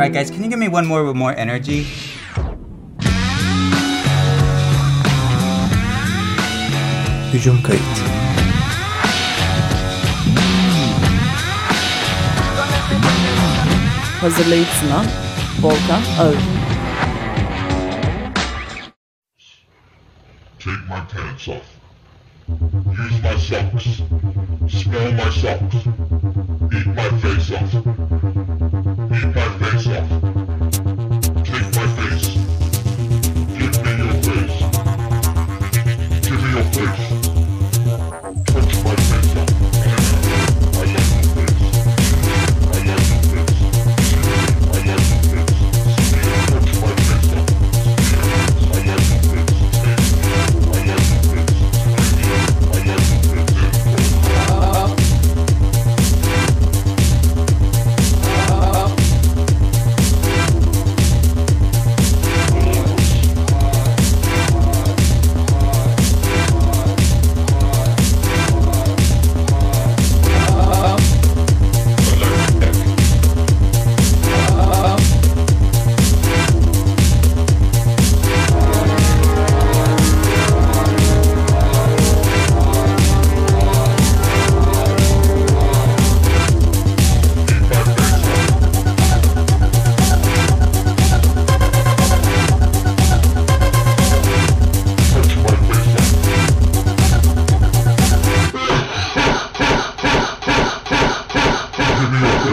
Alright guys, can you give me one more with more energy? Hücum kayıt. Hazırlayıp sunan Volkan Ağır. Take my pants off. Use my socks. Smell my socks.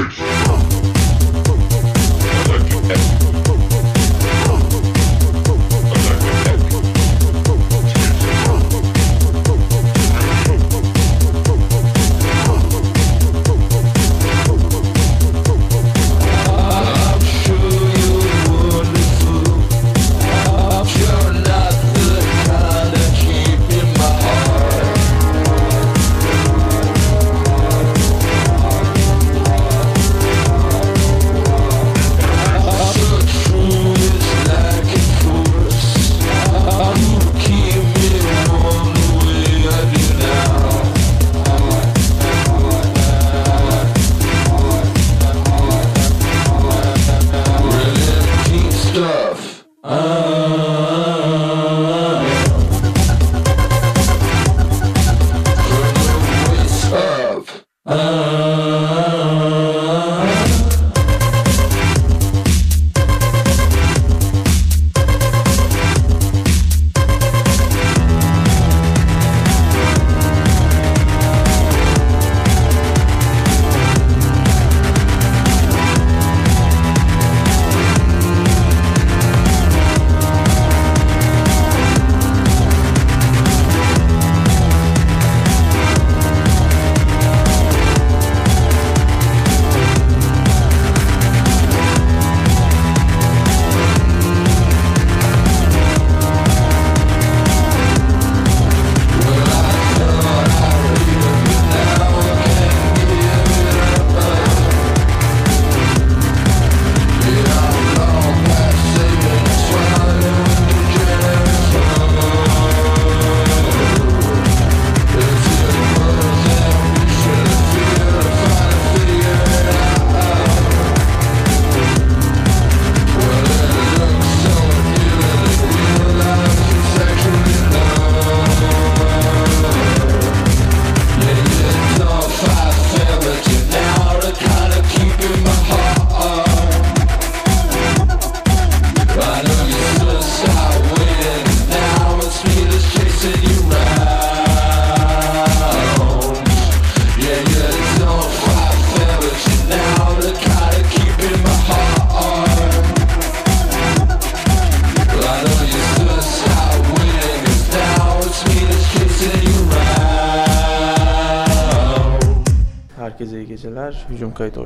Give me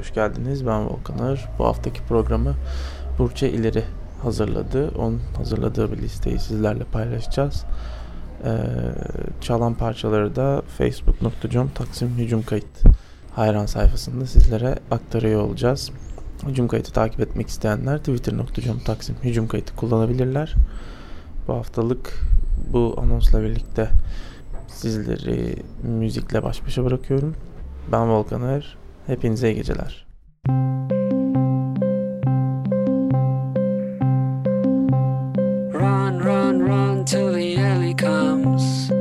hoş geldiniz. Ben Volkanır. Bu haftaki programı Burçe İleri hazırladı. Onun hazırladığı bir listeyi sizlerle paylaşacağız. Ee, çalan parçaları da facebook.com Taksim Hücum Kayıt hayran sayfasında sizlere aktarıyor olacağız. Hücum Kayıt'ı takip etmek isteyenler twitter.com Taksim Hücum Kayıt'ı kullanabilirler. Bu haftalık bu anonsla birlikte sizleri müzikle baş başa bırakıyorum. Ben Volkan Er. Hepinize iyi geceler. Run, run, run till the alley comes.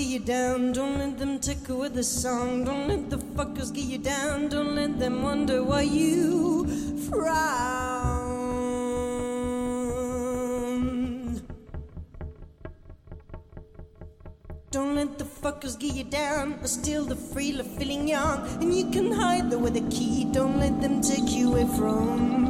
get you down. Don't let them tickle with the song. Don't let the fuckers get you down. Don't let them wonder why you frown. Don't let the fuckers get you down. Or steal the free feeling young. And you can hide there with a key. Don't let them take you away from.